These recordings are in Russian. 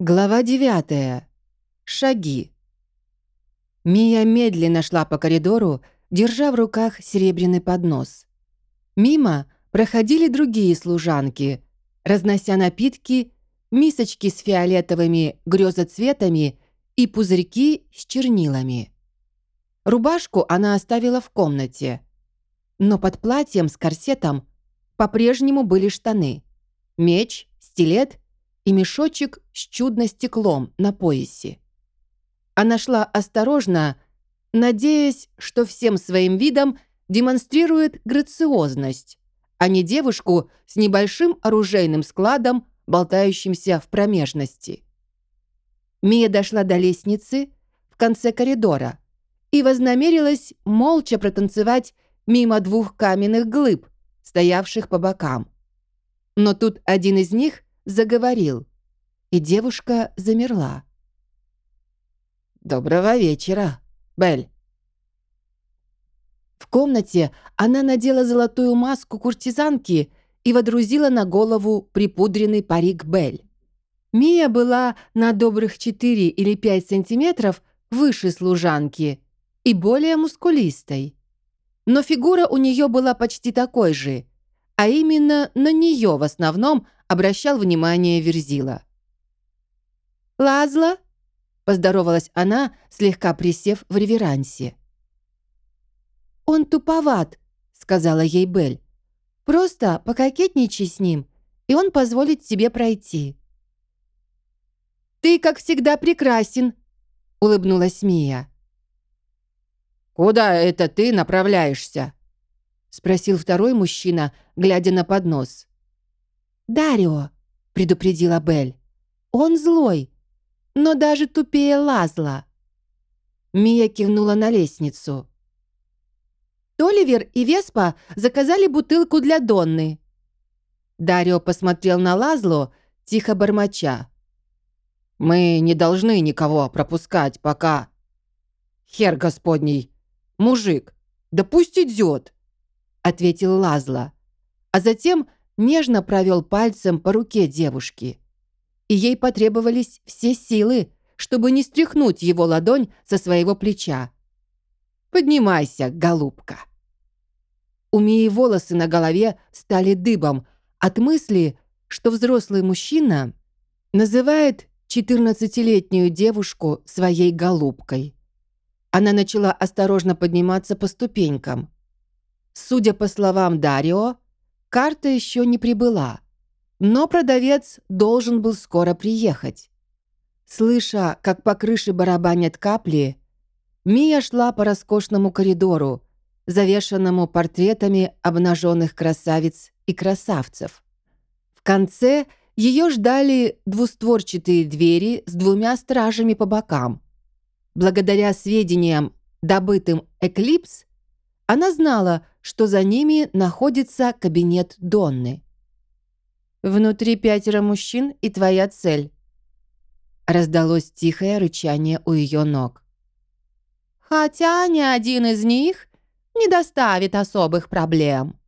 Глава 9. Шаги. Мия медленно шла по коридору, держа в руках серебряный поднос. Мимо проходили другие служанки, разнося напитки, мисочки с фиолетовыми грёзоцветами и пузырьки с чернилами. Рубашку она оставила в комнате, но под платьем с корсетом по-прежнему были штаны, меч, стилет и мешочек с чудно-стеклом на поясе. Она шла осторожно, надеясь, что всем своим видом демонстрирует грациозность, а не девушку с небольшим оружейным складом, болтающимся в промежности. Мия дошла до лестницы в конце коридора и вознамерилась молча протанцевать мимо двух каменных глыб, стоявших по бокам. Но тут один из них заговорил, и девушка замерла. «Доброго вечера, Бель». В комнате она надела золотую маску куртизанки и водрузила на голову припудренный парик Бель. Мия была на добрых 4 или 5 сантиметров выше служанки и более мускулистой. Но фигура у нее была почти такой же, а именно на нее в основном обращал внимание Верзила. «Лазла?» — поздоровалась она, слегка присев в реверансе. «Он туповат», — сказала ей Бель. «Просто пококетничай с ним, и он позволит тебе пройти». «Ты, как всегда, прекрасен», — улыбнулась Мия. «Куда это ты направляешься?» — спросил второй мужчина, глядя на поднос. «Дарио», — предупредила Бель. «Он злой, но даже тупее Лазла». Мия кивнула на лестницу. Толивер и Веспа заказали бутылку для Донны. Дарио посмотрел на Лазло, тихо бормоча. «Мы не должны никого пропускать, пока...» «Хер господний! Мужик! Да пусть идет!» Ответил Лазло, а затем нежно провел пальцем по руке девушки. И ей потребовались все силы, чтобы не стряхнуть его ладонь со своего плеча. «Поднимайся, голубка!» У Мии волосы на голове стали дыбом от мысли, что взрослый мужчина называет 14-летнюю девушку своей голубкой. Она начала осторожно подниматься по ступенькам. Судя по словам Дарио, карта еще не прибыла, но продавец должен был скоро приехать. Слыша, как по крыше барабанят капли, Мия шла по роскошному коридору, завешенному портретами обнаженных красавиц и красавцев. В конце ее ждали двустворчатые двери с двумя стражами по бокам. Благодаря сведениям, добытым «Эклипс», она знала, что за ними находится кабинет Донны. «Внутри пятеро мужчин и твоя цель», — раздалось тихое рычание у ее ног. «Хотя ни один из них не доставит особых проблем».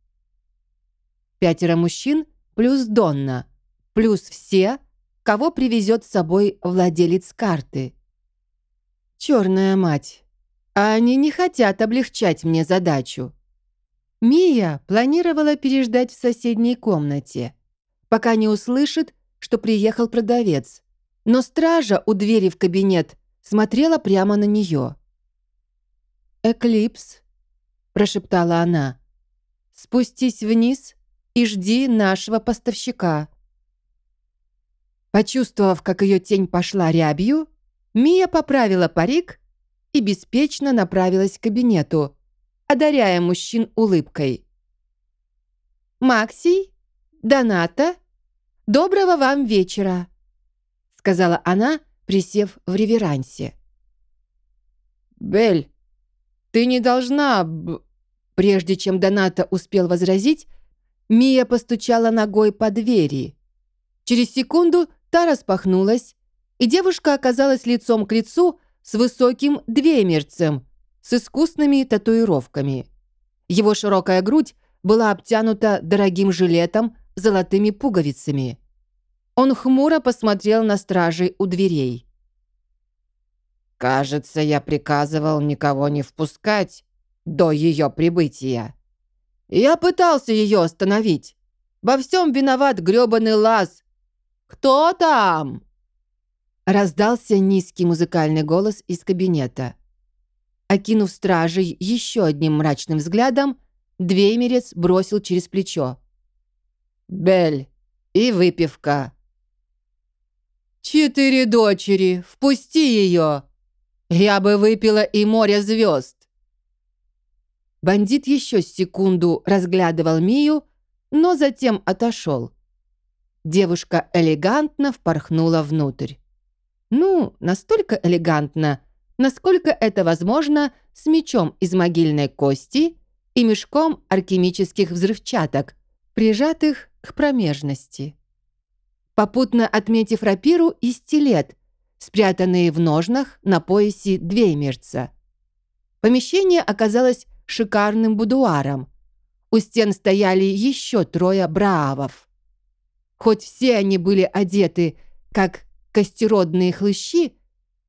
Пятеро мужчин плюс Донна, плюс все, кого привезет с собой владелец карты. Черная мать, а они не хотят облегчать мне задачу. Мия планировала переждать в соседней комнате, пока не услышит, что приехал продавец. Но стража у двери в кабинет смотрела прямо на нее. «Эклипс», — прошептала она, — «спустись вниз и жди нашего поставщика». Почувствовав, как ее тень пошла рябью, Мия поправила парик и беспечно направилась к кабинету, одаряя мужчин улыбкой. «Максий? Доната? Доброго вам вечера!» сказала она, присев в реверансе. «Бель, ты не должна...» б...» Прежде чем Доната успел возразить, Мия постучала ногой по двери. Через секунду та распахнулась, и девушка оказалась лицом к лицу с высоким двемерцем, с искусными татуировками. Его широкая грудь была обтянута дорогим жилетом с золотыми пуговицами. Он хмуро посмотрел на стражей у дверей. «Кажется, я приказывал никого не впускать до ее прибытия. Я пытался ее остановить. Во всем виноват грёбаный лаз. Кто там?» Раздался низкий музыкальный голос из кабинета. Окинув стражей еще одним мрачным взглядом, Двеймерец бросил через плечо. «Бель и выпивка». «Четыре дочери, впусти ее! Я бы выпила и море звезд!» Бандит еще секунду разглядывал Мию, но затем отошел. Девушка элегантно впорхнула внутрь. Ну, настолько элегантно, насколько это возможно с мечом из могильной кости и мешком алхимических взрывчаток, прижатых к промежности. Попутно отметив рапиру и стилет, спрятанные в ножнах на поясе двеймерца. Помещение оказалось шикарным будуаром. У стен стояли еще трое браавов. Хоть все они были одеты, как костеродные хлыщи,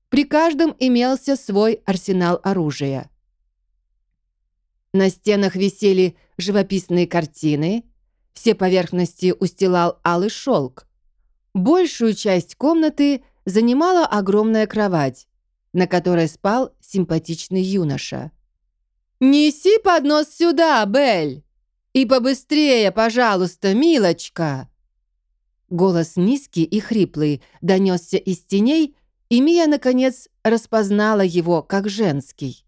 при каждом имелся свой арсенал оружия. На стенах висели живописные картины, все поверхности устилал алый шелк. Большую часть комнаты занимала огромная кровать, на которой спал симпатичный юноша. «Неси поднос сюда, Бель! И побыстрее, пожалуйста, милочка!» Голос низкий и хриплый донесся из теней, и Мия, наконец, распознала его как женский.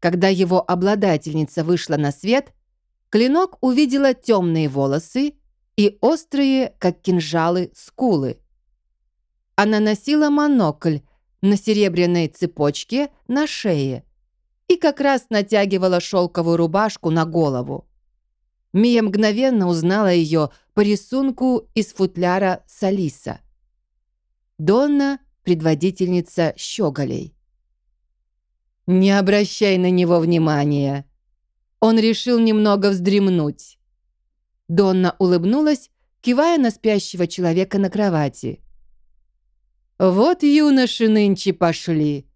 Когда его обладательница вышла на свет, Клинок увидела темные волосы и острые, как кинжалы, скулы. Она носила монокль на серебряной цепочке на шее и как раз натягивала шелковую рубашку на голову. Мия мгновенно узнала ее по рисунку из футляра Салиса. Донна – предводительница щеголей. «Не обращай на него внимания!» Он решил немного вздремнуть. Донна улыбнулась, кивая на спящего человека на кровати. «Вот юноши нынче пошли.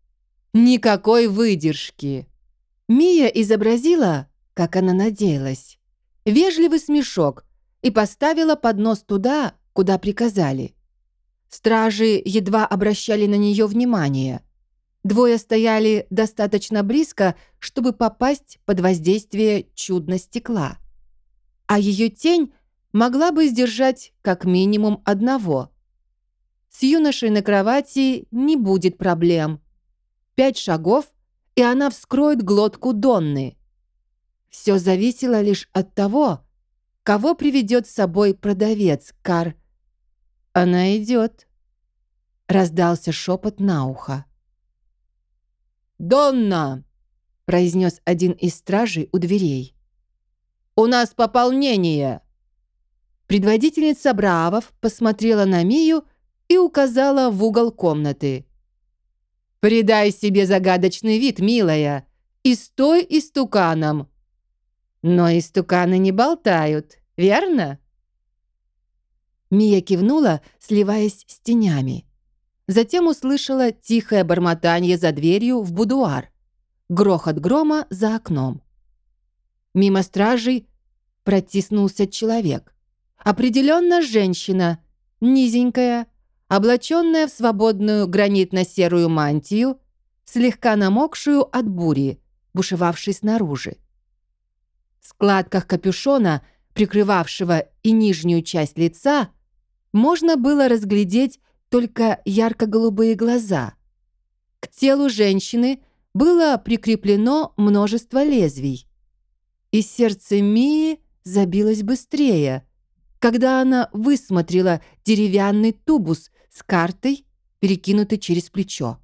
Никакой выдержки». Мия изобразила, как она надеялась, вежливый смешок и поставила поднос туда, куда приказали. Стражи едва обращали на нее внимание. Двое стояли достаточно близко, чтобы попасть под воздействие чудно стекла. А ее тень могла бы сдержать как минимум одного. С юношей на кровати не будет проблем. Пять шагов, и она вскроет глотку Донны. Все зависело лишь от того, кого приведет с собой продавец Кар. «Она идет», — раздался шепот на ухо. «Донна!» — произнес один из стражей у дверей. «У нас пополнение!» Предводительница Браавов посмотрела на Мию и указала в угол комнаты. «Придай себе загадочный вид, милая, и стой истуканом!» «Но истуканы не болтают, верно?» Мия кивнула, сливаясь с тенями. Затем услышала тихое бормотание за дверью в будуар. Грохот грома за окном. Мимо стражей протиснулся человек. Определенно женщина, низенькая, облаченная в свободную гранитно-серую мантию, слегка намокшую от бури, бушевавшей снаружи. В складках капюшона, прикрывавшего и нижнюю часть лица, можно было разглядеть только ярко-голубые глаза. К телу женщины было прикреплено множество лезвий. И сердце Мии забилось быстрее, когда она высмотрела деревянный тубус с картой, перекинутый через плечо.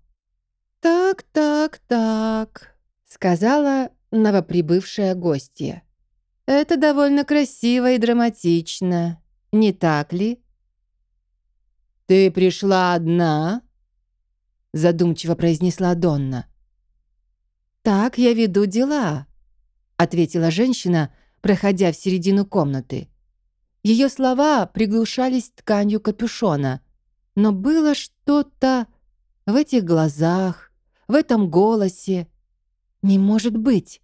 «Так, так, так», — сказала новоприбывшая гостья. «Это довольно красиво и драматично, не так ли?» «Ты пришла одна?» Задумчиво произнесла Донна. «Так я веду дела», — ответила женщина, проходя в середину комнаты. Ее слова приглушались тканью капюшона, но было что-то в этих глазах, в этом голосе. Не может быть.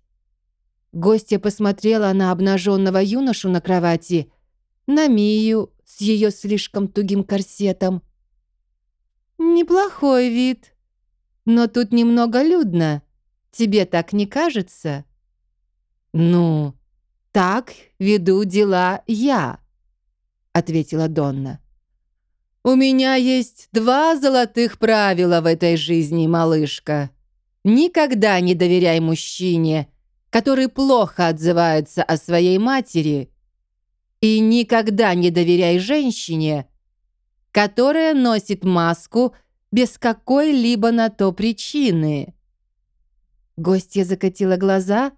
Гостья посмотрела на обнаженного юношу на кровати, на Мию с ее слишком тугим корсетом. «Неплохой вид, но тут немного людно. Тебе так не кажется?» «Ну, так веду дела я», — ответила Донна. «У меня есть два золотых правила в этой жизни, малышка. Никогда не доверяй мужчине, который плохо отзывается о своей матери, и никогда не доверяй женщине, которая носит маску без какой-либо на то причины. Гостья закатила глаза,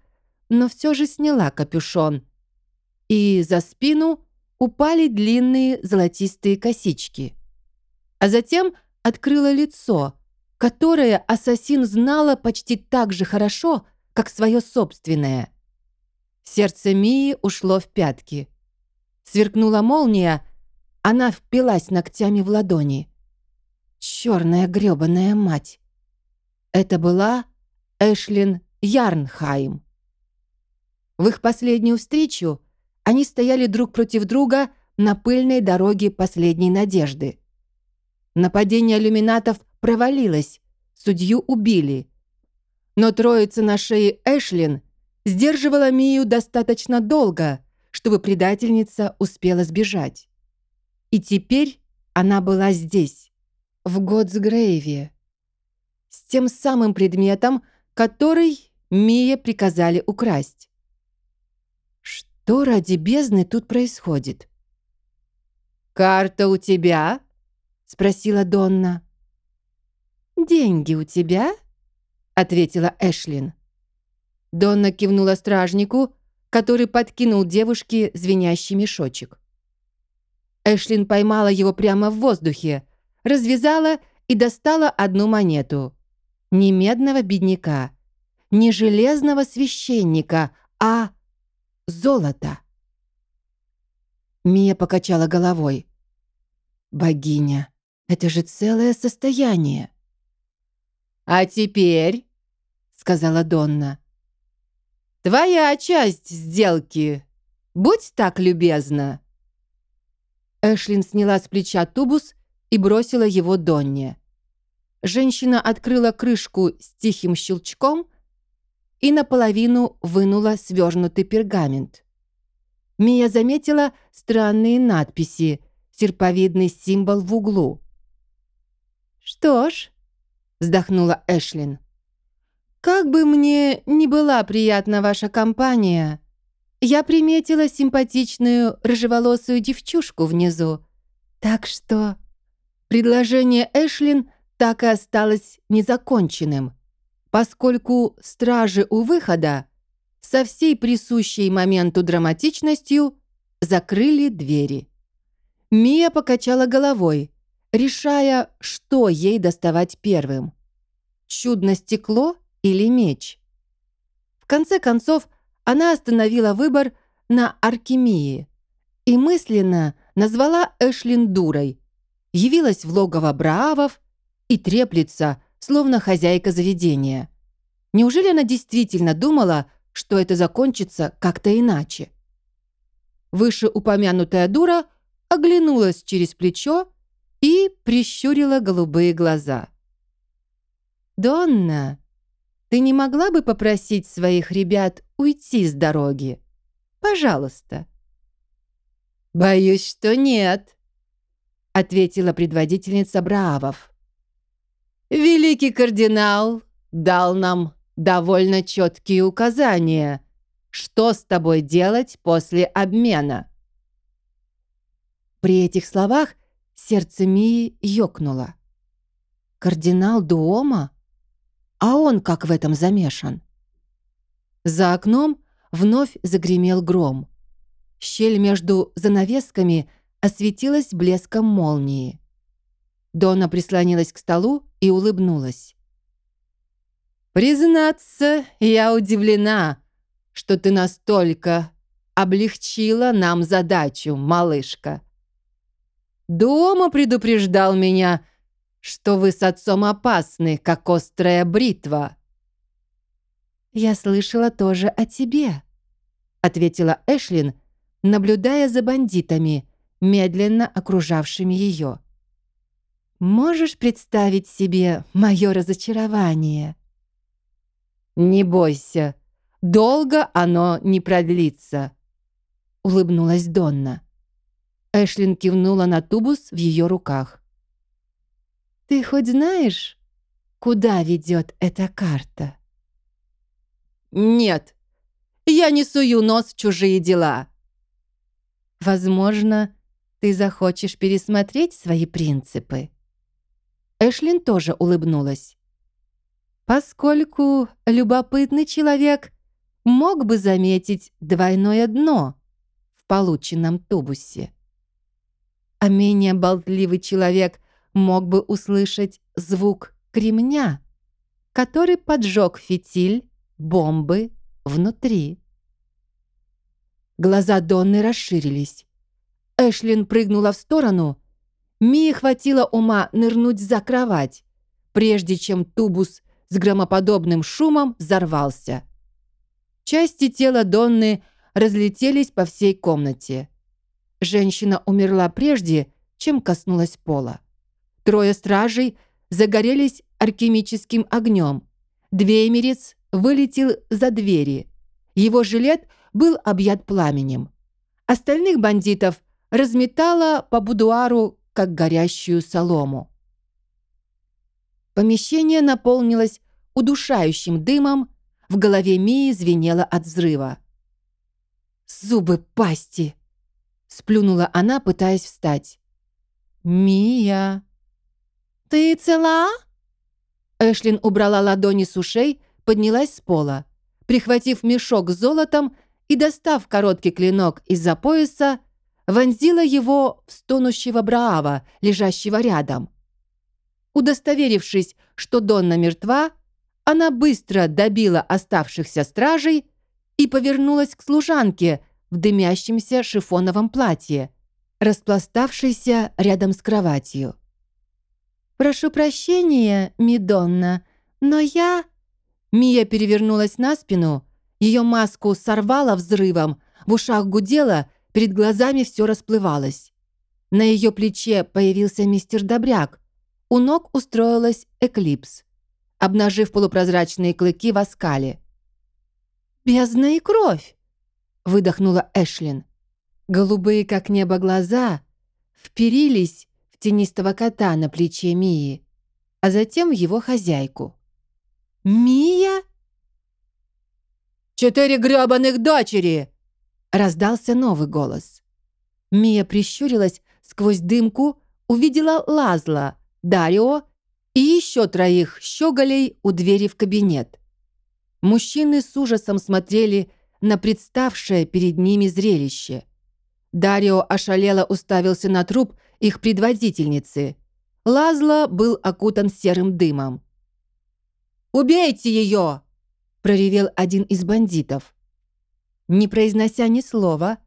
но все же сняла капюшон, и за спину упали длинные золотистые косички. А затем открыла лицо, которое ассасин знала почти так же хорошо, как свое собственное. Сердце Мии ушло в пятки. Сверкнула молния, она впилась ногтями в ладони. Черная грёбаная мать. Это была Эшлин Ярнхайм. В их последнюю встречу они стояли друг против друга на пыльной дороге последней надежды. Нападение иллюминатов провалилось, судью убили. Но троица на шее Эшлин сдерживала Мию достаточно долго, чтобы предательница успела сбежать. И теперь она была здесь, в Готсгрейве, с тем самым предметом, который Мия приказали украсть. Что ради бездны тут происходит? «Карта у тебя?» — спросила Донна. «Деньги у тебя?» — ответила Эшлин. Донна кивнула стражнику, который подкинул девушке звенящий мешочек. Эшлин поймала его прямо в воздухе, развязала и достала одну монету. Не медного бедняка, не железного священника, а золото. Мия покачала головой. «Богиня, это же целое состояние!» «А теперь», — сказала Донна, «твоя часть сделки. Будь так любезна». Эшлин сняла с плеча тубус и бросила его Донне. Женщина открыла крышку с тихим щелчком и наполовину вынула свернутый пергамент. Мия заметила странные надписи, серповидный символ в углу. «Что ж», вздохнула Эшлин. «Как бы мне ни была приятна ваша компания, я приметила симпатичную рыжеволосую девчушку внизу. Так что...» Предложение Эшлин так и осталось незаконченным, поскольку стражи у выхода со всей присущей моменту драматичностью закрыли двери. Мия покачала головой, решая, что ей доставать первым. Чудно стекло или меч? В конце концов, она остановила выбор на Аркемии и мысленно назвала Эшлин дурой, явилась в логово Браавов и треплется, словно хозяйка заведения. Неужели она действительно думала, что это закончится как-то иначе? Вышеупомянутая дура оглянулась через плечо и прищурила голубые глаза. «Донна, ты не могла бы попросить своих ребят уйти с дороги? Пожалуйста». «Боюсь, что нет», — ответила предводительница Браавов. «Великий кардинал дал нам довольно четкие указания, что с тобой делать после обмена». При этих словах Сердце Мии ёкнуло. «Кардинал Дуома? А он как в этом замешан?» За окном вновь загремел гром. Щель между занавесками осветилась блеском молнии. Дона прислонилась к столу и улыбнулась. «Признаться, я удивлена, что ты настолько облегчила нам задачу, малышка. Дома предупреждал меня, что вы с отцом опасны, как острая бритва. «Я слышала тоже о тебе», — ответила Эшлин, наблюдая за бандитами, медленно окружавшими ее. «Можешь представить себе мое разочарование?» «Не бойся, долго оно не продлится», — улыбнулась Донна. Эшлин кивнула на тубус в ее руках. «Ты хоть знаешь, куда ведет эта карта?» «Нет, я не сую нос в чужие дела». «Возможно, ты захочешь пересмотреть свои принципы». Эшлин тоже улыбнулась. «Поскольку любопытный человек мог бы заметить двойное дно в полученном тубусе, а менее болтливый человек мог бы услышать звук кремня, который поджег фитиль бомбы внутри. Глаза Донны расширились. Эшлин прыгнула в сторону. Мии хватило ума нырнуть за кровать, прежде чем тубус с громоподобным шумом взорвался. Части тела Донны разлетелись по всей комнате. Женщина умерла прежде, чем коснулась пола. Трое стражей загорелись алхимическим огнем. Двеймерец вылетел за двери. Его жилет был объят пламенем. Остальных бандитов разметало по будуару, как горящую солому. Помещение наполнилось удушающим дымом, в голове Мии звенело от взрыва. «Зубы пасти!» — сплюнула она, пытаясь встать. «Мия!» «Ты цела?» Эшлин убрала ладони с ушей, поднялась с пола. Прихватив мешок с золотом и достав короткий клинок из-за пояса, вонзила его в стонущего Браава, лежащего рядом. Удостоверившись, что Донна мертва, она быстро добила оставшихся стражей и повернулась к служанке в дымящемся шифоновом платье, распластавшейся рядом с кроватью. «Прошу прощения, Мидонна, но я...» Мия перевернулась на спину, ее маску сорвала взрывом, в ушах гудело, перед глазами все расплывалось. На ее плече появился мистер Добряк, у ног устроилась Эклипс, обнажив полупрозрачные клыки в оскале. «Бездна и кровь!» — выдохнула Эшлин. Голубые, как небо, глаза вперились тенистого кота на плече Мии, а затем его хозяйку. «Мия?» «Четыре грёбаных дочери!» Раздался новый голос. Мия прищурилась сквозь дымку, увидела Лазла, Дарио и еще троих щеголей у двери в кабинет. Мужчины с ужасом смотрели на представшее перед ними зрелище. Дарио ошалело уставился на труп их предводительницы. Лазла был окутан серым дымом. «Убейте ее!» – проревел один из бандитов. Не произнося ни слова,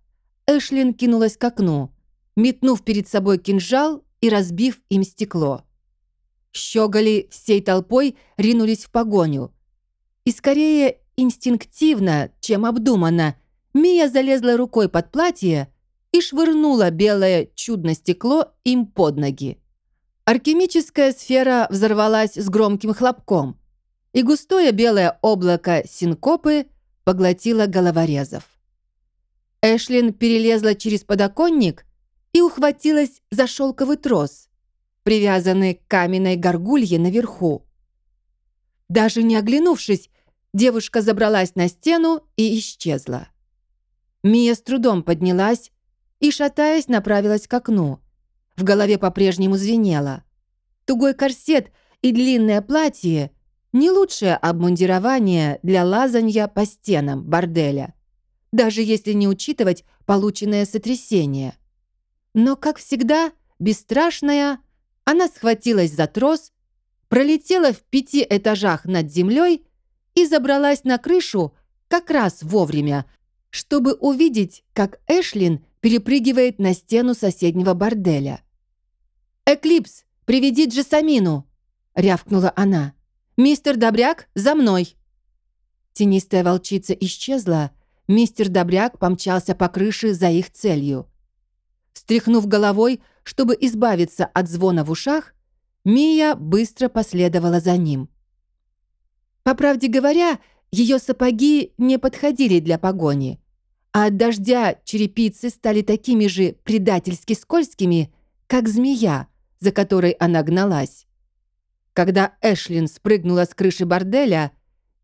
Эшлин кинулась к окну, метнув перед собой кинжал и разбив им стекло. Щеголи всей толпой ринулись в погоню. И скорее инстинктивно, чем обдуманно, Мия залезла рукой под платье и швырнула белое чудно стекло им под ноги. Алхимическая сфера взорвалась с громким хлопком – и густое белое облако синкопы поглотило головорезов. Эшлин перелезла через подоконник и ухватилась за шелковый трос, привязанный к каменной горгулье наверху. Даже не оглянувшись, девушка забралась на стену и исчезла. Мия с трудом поднялась и, шатаясь, направилась к окну. В голове по-прежнему звенело. Тугой корсет и длинное платье не лучшее обмундирование для лазанья по стенам борделя, даже если не учитывать полученное сотрясение. Но, как всегда, бесстрашная, она схватилась за трос, пролетела в пяти этажах над землей и забралась на крышу как раз вовремя, чтобы увидеть, как Эшлин перепрыгивает на стену соседнего борделя. «Эклипс, приведи Джессамину!» — рявкнула она. «Мистер Добряк, за мной!» Тенистая волчица исчезла, мистер Добряк помчался по крыше за их целью. Встряхнув головой, чтобы избавиться от звона в ушах, Мия быстро последовала за ним. По правде говоря, ее сапоги не подходили для погони, а от дождя черепицы стали такими же предательски скользкими, как змея, за которой она гналась. Когда Эшлин спрыгнула с крыши борделя,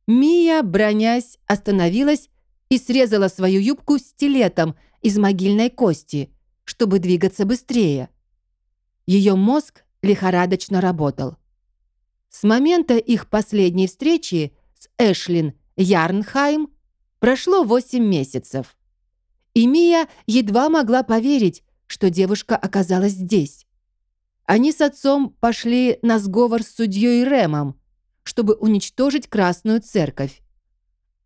Мия, бронясь, остановилась и срезала свою юбку стилетом из могильной кости, чтобы двигаться быстрее. Ее мозг лихорадочно работал. С момента их последней встречи с Эшлин Ярнхайм прошло 8 месяцев. И Мия едва могла поверить, что девушка оказалась здесь. Они с отцом пошли на сговор с судьей Рэмом, чтобы уничтожить Красную Церковь.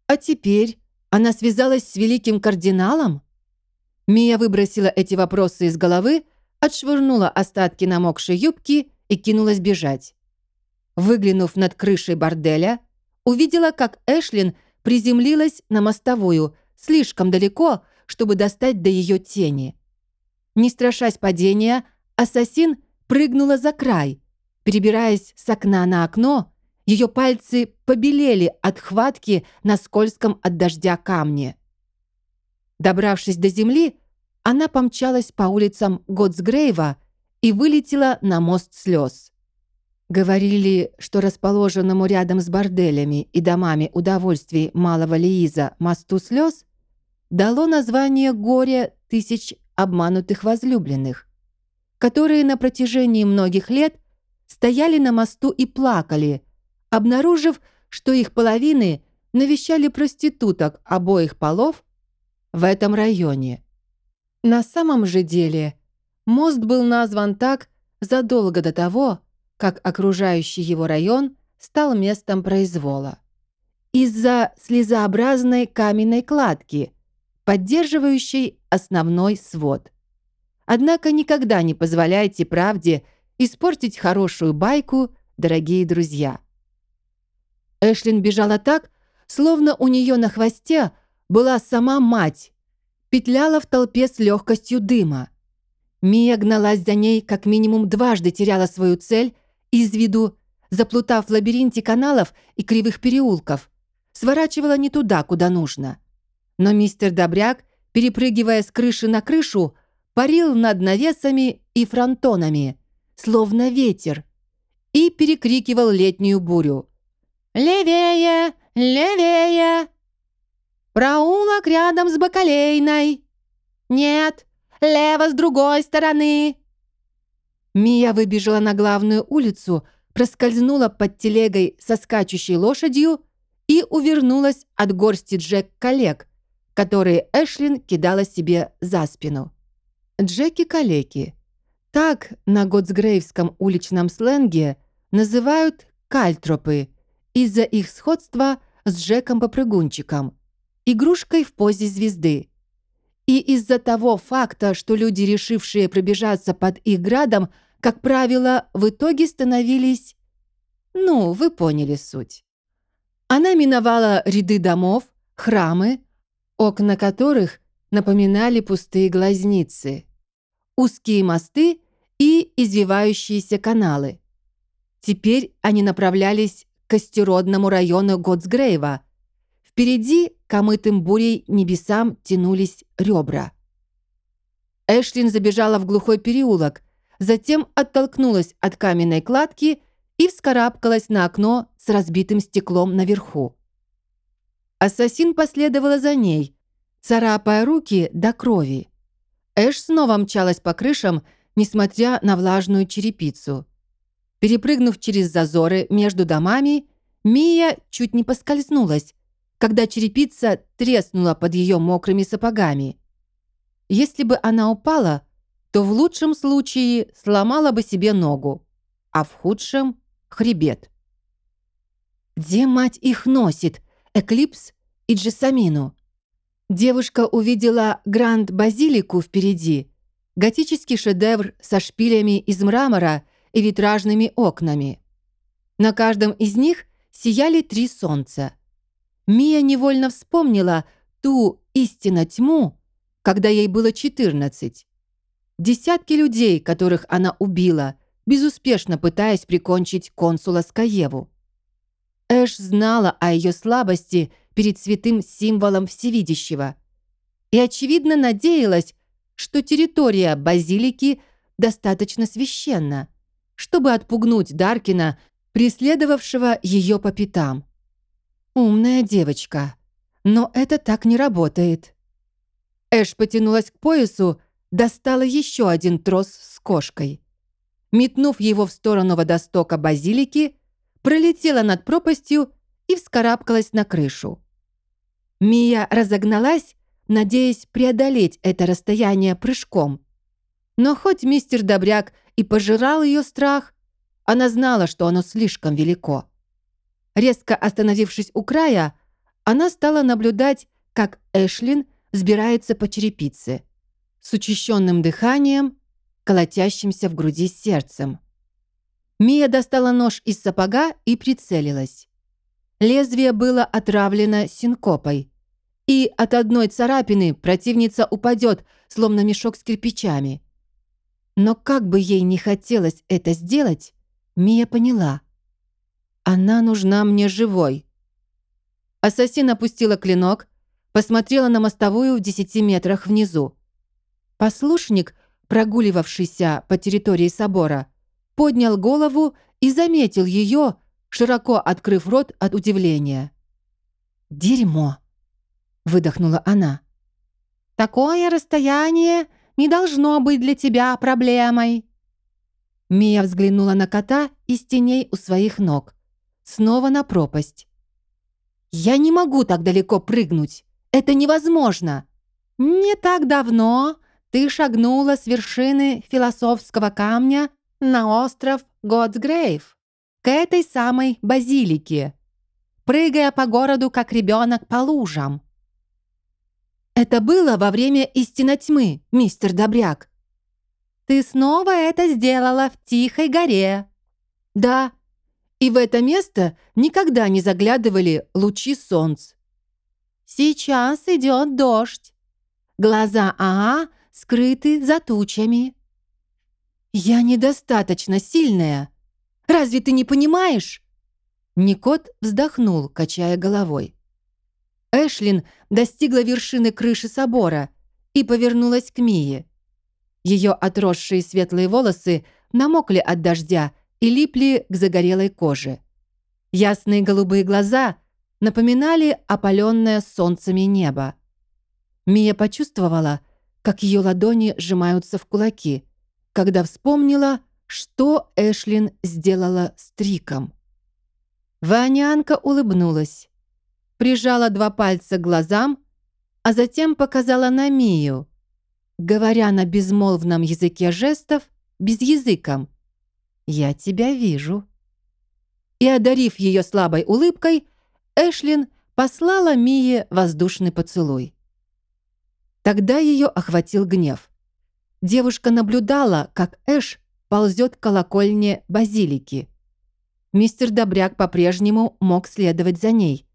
А теперь она связалась с великим кардиналом? Мия выбросила эти вопросы из головы, отшвырнула остатки намокшей юбки и кинулась бежать. Выглянув над крышей борделя, увидела, как Эшлин приземлилась на мостовую слишком далеко, чтобы достать до ее тени. Не страшась падения, ассасин прыгнула за край. Перебираясь с окна на окно, ее пальцы побелели от хватки на скользком от дождя камне. Добравшись до земли, она помчалась по улицам Готсгрейва и вылетела на мост слез. Говорили, что расположенному рядом с борделями и домами удовольствий Малого Лииза мосту слез дало название «Горе тысяч обманутых возлюбленных», которые на протяжении многих лет стояли на мосту и плакали, обнаружив, что их половины навещали проституток обоих полов в этом районе. На самом же деле мост был назван так задолго до того, как окружающий его район стал местом произвола. Из-за слезообразной каменной кладки, поддерживающей основной свод. Однако никогда не позволяйте правде испортить хорошую байку, дорогие друзья. Эшлин бежала так, словно у нее на хвосте была сама мать, петляла в толпе с легкостью дыма. Мия гналась за ней, как минимум дважды теряла свою цель из виду, заплутав в лабиринте каналов и кривых переулков, сворачивала не туда, куда нужно. Но мистер Добряк, перепрыгивая с крыши на крышу, парил над навесами и фронтонами, словно ветер, и перекрикивал летнюю бурю. «Левее! Левее!» «Проулок рядом с Бакалейной!» «Нет, лево с другой стороны!» Мия выбежала на главную улицу, проскользнула под телегой со скачущей лошадью и увернулась от горсти Джек-коллег, которые Эшлин кидала себе за спину. Джеки-калеки. Так на готсгрейвском уличном сленге называют кальтропы из-за их сходства с Джеком-попрыгунчиком, игрушкой в позе звезды. И из-за того факта, что люди, решившие пробежаться под их градом, как правило, в итоге становились... Ну, вы поняли суть. Она миновала ряды домов, храмы, окна которых напоминали пустые глазницы, узкие мосты и извивающиеся каналы. Теперь они направлялись к костеродному району Готсгрейва. Впереди к бурей небесам тянулись ребра. Эшлин забежала в глухой переулок, затем оттолкнулась от каменной кладки и вскарабкалась на окно с разбитым стеклом наверху. Ассасин последовала за ней, царапая руки до крови. Эш снова мчалась по крышам, несмотря на влажную черепицу. Перепрыгнув через зазоры между домами, Мия чуть не поскользнулась, когда черепица треснула под ее мокрыми сапогами. Если бы она упала, то в лучшем случае сломала бы себе ногу, а в худшем — хребет. Где мать их носит? Эклипс и Джессамину? Девушка увидела Гранд-базилику впереди, готический шедевр со шпилями из мрамора и витражными окнами. На каждом из них сияли три солнца. Мия невольно вспомнила ту истинно тьму, когда ей было 14. Десятки людей, которых она убила, безуспешно пытаясь прикончить консула Скаеву. Эш знала о ее слабости перед святым символом Всевидящего и, очевидно, надеялась, что территория базилики достаточно священна, чтобы отпугнуть Даркина, преследовавшего ее по пятам. Умная девочка. Но это так не работает. Эш потянулась к поясу, достала еще один трос с кошкой. Метнув его в сторону водостока базилики, пролетела над пропастью и вскарабкалась на крышу. Мия разогналась, надеясь преодолеть это расстояние прыжком. Но хоть мистер Добряк и пожирал ее страх, она знала, что оно слишком велико. Резко остановившись у края, она стала наблюдать, как Эшлин взбирается по черепице с учащенным дыханием, колотящимся в груди сердцем. Мия достала нож из сапога и прицелилась. Лезвие было отравлено синкопой, и от одной царапины противница упадет, словно мешок с кирпичами. Но как бы ей не хотелось это сделать, Мия поняла. Она нужна мне живой. Ассасин опустила клинок, посмотрела на мостовую в десяти метрах внизу. Послушник, прогуливавшийся по территории собора, поднял голову и заметил ее, широко открыв рот от удивления. «Дерьмо!» — выдохнула она. «Такое расстояние не должно быть для тебя проблемой». Мия взглянула на кота из теней у своих ног. Снова на пропасть. «Я не могу так далеко прыгнуть. Это невозможно!» «Не так давно ты шагнула с вершины философского камня на остров Годсгрейв, к этой самой базилике, прыгая по городу, как ребенок по лужам. Это было во время истины тьмы, мистер Добряк. Ты снова это сделала в Тихой горе. Да, и в это место никогда не заглядывали лучи солнц. Сейчас идет дождь. Глаза Аа скрыты за тучами. «Я недостаточно сильная. Разве ты не понимаешь?» Никот вздохнул, качая головой. Эшлин достигла вершины крыши собора и повернулась к Мие. Ее отросшие светлые волосы намокли от дождя и липли к загорелой коже. Ясные голубые глаза напоминали опаленное солнцами небо. Мия почувствовала, как ее ладони сжимаются в кулаки, когда вспомнила, что Эшлин сделала с Триком. Ванянка улыбнулась, прижала два пальца к глазам, а затем показала на Мию, говоря на безмолвном языке жестов, без языком. «Я тебя вижу». И, одарив ее слабой улыбкой, Эшлин послала Мие воздушный поцелуй. Тогда ее охватил гнев. Девушка наблюдала, как Эш ползет к колокольне базилики. Мистер Добряк по-прежнему мог следовать за ней.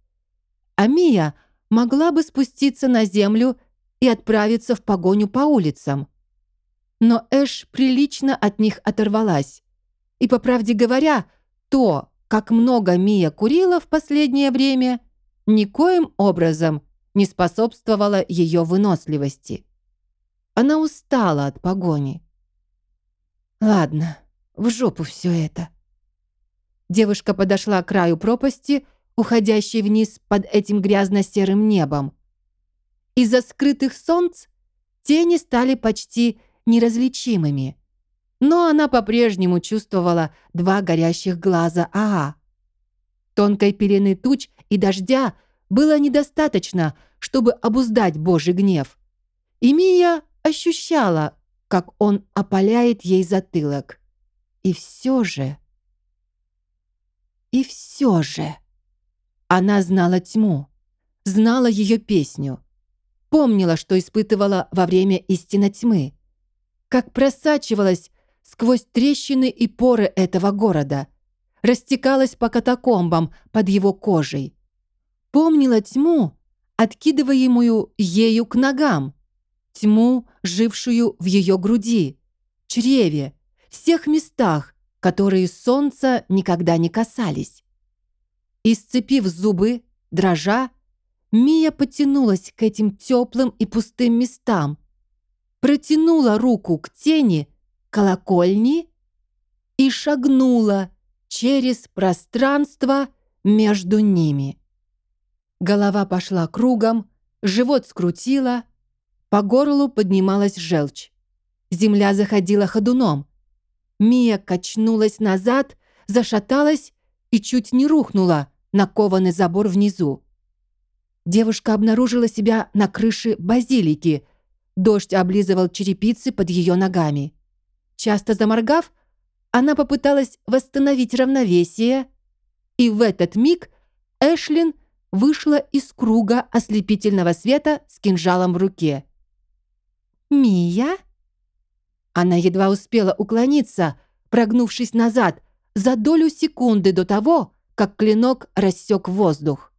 А Мия могла бы спуститься на землю и отправиться в погоню по улицам. Но Эш прилично от них оторвалась. И, по правде говоря, то, как много Мия курила в последнее время, никоим образом не способствовало ее выносливости. Она устала от погони. Ладно, в жопу все это. Девушка подошла к краю пропасти, уходящей вниз под этим грязно-серым небом. Из-за скрытых солнц тени стали почти неразличимыми, но она по-прежнему чувствовала два горящих глаза Аа. Тонкой пелены туч и дождя было недостаточно, чтобы обуздать Божий гнев. И Мия ощущала, как он опаляет ей затылок. И все же... И все же... Она знала тьму, знала ее песню. помнила, что испытывала во время истины тьмы, как просачивалась сквозь трещины и поры этого города, растекалась по катакомбам под его кожей. Помнила тьму, откидываемую ею к ногам, тьму, жившую в ее груди, чреве, всех местах, которые солнца никогда не касались. И сцепив зубы, дрожа, Мия потянулась к этим теплым и пустым местам, протянула руку к тени колокольни и шагнула через пространство между ними. Голова пошла кругом, живот скрутило, по горлу поднималась желчь. Земля заходила ходуном. Мия качнулась назад, зашаталась и чуть не рухнула на кованый забор внизу. Девушка обнаружила себя на крыше базилики. Дождь облизывал черепицы под ее ногами. Часто заморгав, она попыталась восстановить равновесие, и в этот миг Эшлин вышла из круга ослепительного света с кинжалом в руке. «Мия?» Она едва успела уклониться, прогнувшись назад, за долю секунды до того, как клинок рассек воздух.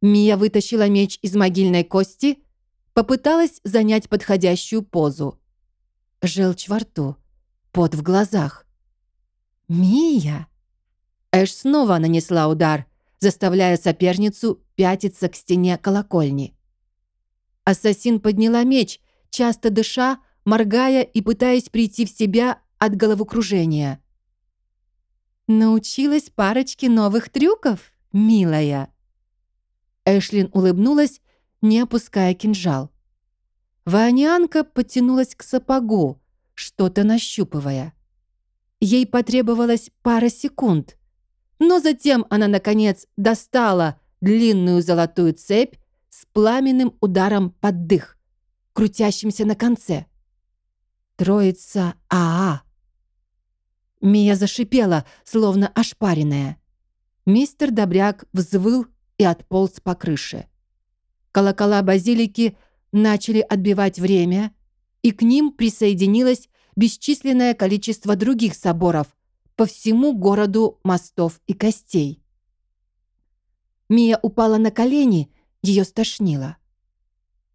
Мия вытащила меч из могильной кости, попыталась занять подходящую позу. Желчь во рту, пот в глазах. «Мия!» Эш снова нанесла удар, заставляя соперницу пятиться к стене колокольни. Ассасин подняла меч, часто дыша, моргая и пытаясь прийти в себя от головокружения. «Научилась парочке новых трюков, милая?» Эшлин улыбнулась, не опуская кинжал. Ванианка потянулась к сапогу, что-то нащупывая. Ей потребовалось пара секунд, но затем она, наконец, достала длинную золотую цепь с пламенным ударом под дых, крутящимся на конце. Троица АА. Мия зашипела, словно ошпаренная. Мистер Добряк взвыл и отполз по крыше. Колокола базилики начали отбивать время, и к ним присоединилось бесчисленное количество других соборов по всему городу мостов и костей. Мия упала на колени, ее стошнило.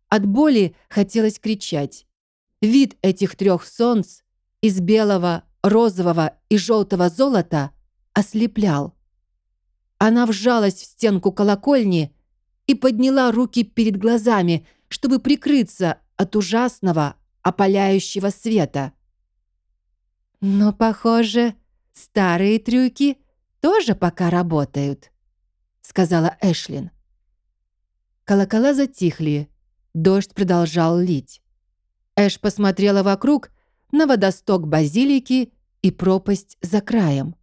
От боли хотелось кричать. Вид этих трех солнц из белого, розового и желтого золота ослеплял. Она вжалась в стенку колокольни и подняла руки перед глазами, чтобы прикрыться от ужасного, опаляющего света. Но, похоже, старые трюки тоже пока работают, сказала Эшлин. Колокола затихли, дождь продолжал лить. Эш посмотрела вокруг на водосток базилики и пропасть за краем.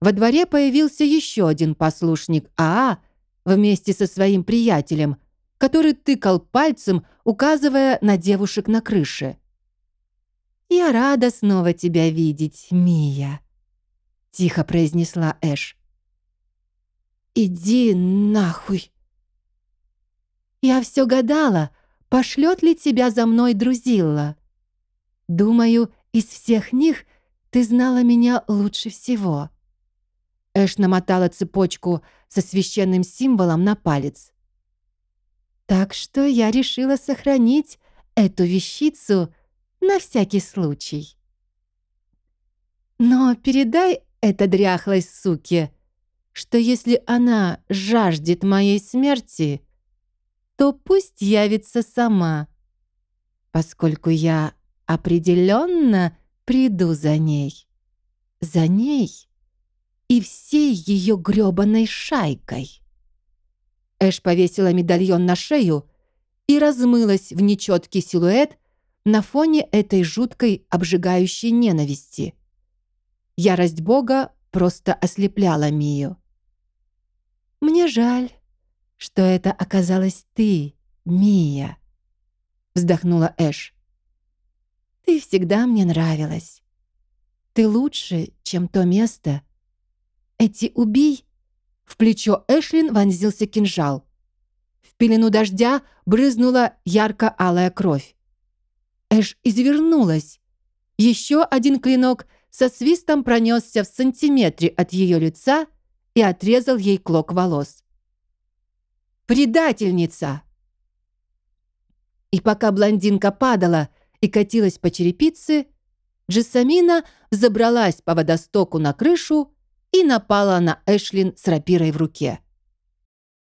Во дворе появился еще один послушник Аа вместе со своим приятелем, который тыкал пальцем, указывая на девушек на крыше. «Я рада снова тебя видеть, Мия», — тихо произнесла Эш. «Иди нахуй!» «Я все гадала, пошлет ли тебя за мной Друзилла. Думаю, из всех них ты знала меня лучше всего». Эш намотала цепочку со священным символом на палец. Так что я решила сохранить эту вещицу на всякий случай. Но передай это дряхлой суке, что если она жаждет моей смерти, то пусть явится сама, поскольку я определенно приду за ней. За ней и всей ее грёбаной шайкой. Эш повесила медальон на шею и размылась в нечеткий силуэт на фоне этой жуткой обжигающей ненависти. Ярость Бога просто ослепляла Мию. «Мне жаль, что это оказалась ты, Мия», — вздохнула Эш. «Ты всегда мне нравилась. Ты лучше, чем то место. Эти убий в плечо Эшлин вонзился кинжал. В пелену дождя брызнула ярко-алая кровь. Эш извернулась. Еще один клинок со свистом пронесся в сантиметре от ее лица и отрезал ей клок волос. «Предательница!» И пока блондинка падала и катилась по черепице, Джессамина забралась по водостоку на крышу и напала на Эшлин с рапирой в руке.